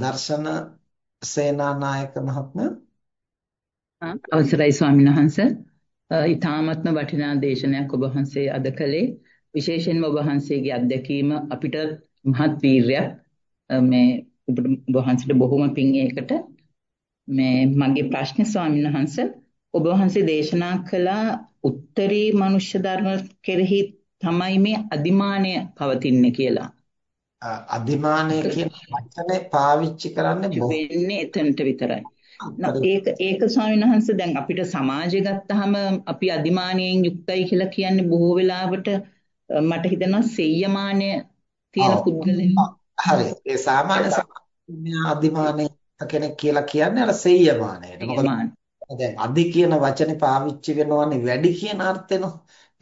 දර්ශන සේනානායක මහත්මයා? අවසරයි ස්වාමීන් වහන්ස. ඊ타මත්ම වටිනා දේශනයක් ඔබ වහන්සේ අද කළේ. විශේෂයෙන්ම ඔබ වහන්සේගේ අත්දැකීම අපිට මහත් වීරයක්. මේ ඔබ වහන්සේට බොහොම පිං ඒකට. මේ මගේ ප්‍රශ්නේ ස්වාමීන් වහන්ස ඔබ වහන්සේ දේශනා කළ උත්තරී මනුෂ්‍ය ධර්ම කෙරෙහි තමයි මේ අදිමානය පවතින්නේ කියලා. අධිමානය කියන වචනේ පාවිච්චි කරන්නේ වෙන්නේ එතනට විතරයි. ඒක ඒක ස්වාමීන් වහන්සේ දැන් අපිට සමාජය ගත්තාම අපි අධිමානයෙන් යුක්තයි කියලා කියන්නේ බොහෝ වෙලාවට මට හිතෙනවා සෙය්‍යමානය තියෙන පුද්ගලයන්. හරි. ඒ සාමාන්‍ය අධිමානය කෙනෙක් කියලා කියන්නේ අර සෙය්‍යමානයට. මොකද දැන් අධි කියන වචනේ පාවිච්චි වෙනවනේ වැඩි කියන අර්ථෙනො.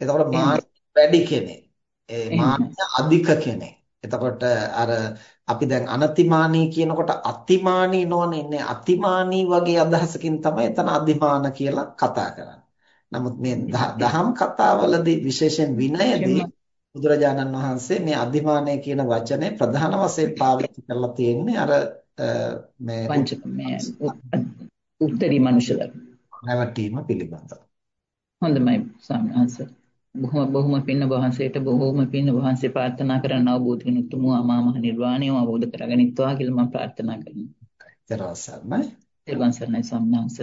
එතකොට මාන වැඩි කෙනෙක්. ඒ මාන අධික කෙනෙක්. එතකොට අර අපි දැන් අනතිමානී කියනකොට අතිමානී නොවනේ ඉන්නේ අතිමානී වගේ අදහසකින් තමයි එතන අධිමාන කියලා කතා කරන්නේ. නමුත් මේ දහම් කතාවලදී විශේෂයෙන් විනයදී බුදුරජාණන් වහන්සේ මේ අධිමානය කියන වචනේ ප්‍රධාන වශයෙන් පාවිච්චි කරලා තියෙන්නේ අර මේ උත්තරී මනුෂ්‍ය ධර්ම. නැවතීම පිළිබඳව. හොඳයි ස්වාමීන් බොහොම බොහොම පින්න වහන්සේට බොහොම පින්න වහන්සේ ප්‍රාර්ථනා කරන අවබෝධ වෙන උතුම් අමා මහ නිර්වාණය අවබෝධ කරගනිත්වා කියලා මම ප්‍රාර්ථනා කරනවා. ඊට පස්සේ සර්ණයි සම්මාංශ